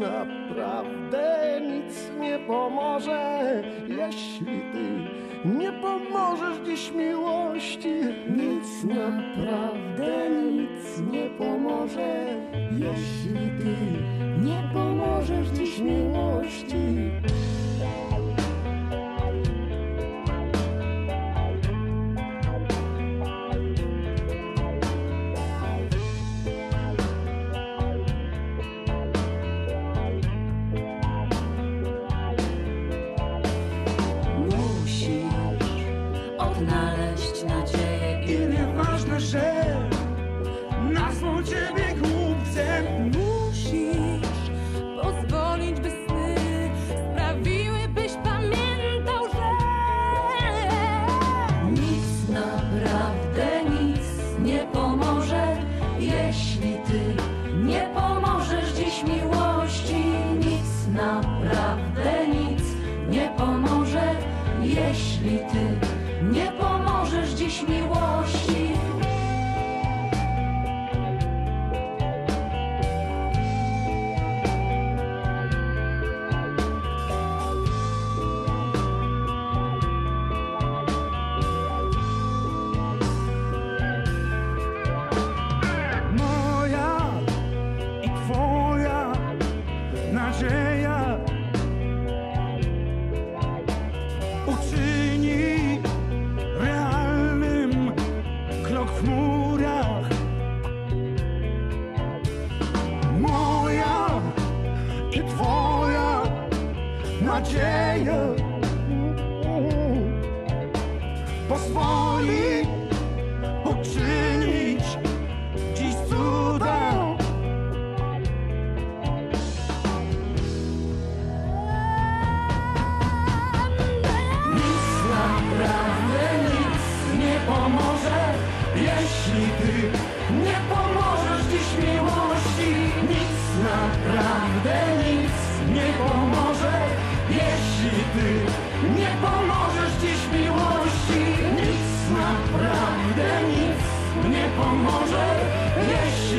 naprawdę nic nie pomoże, jeśli ty nie pomożesz dziś miłości. Nic naprawdę nic nie pomoże, jeśli ty nie pomożesz dziś miłości. Odnaleźć nadzieję I nieważne, że nazwą ciebie głupcem Musisz pozwolić, by sny sprawiły, byś pamiętał, że nic naprawdę nic nie pomoże, jeśli ty nie pomożesz dziś miłości. Nic naprawdę nic nie pomoże, jeśli ty nie pomożesz dziś miłości. Nadzieja pozwoli uczynić dziś cuda. Nic naprawdę nic nie pomoże, jeśli ty nie pomożesz dziś miłości. Nic naprawdę nic nie pomoże, ty nie pomożesz dziś miłości. Nic naprawdę nic nie pomoże, jeśli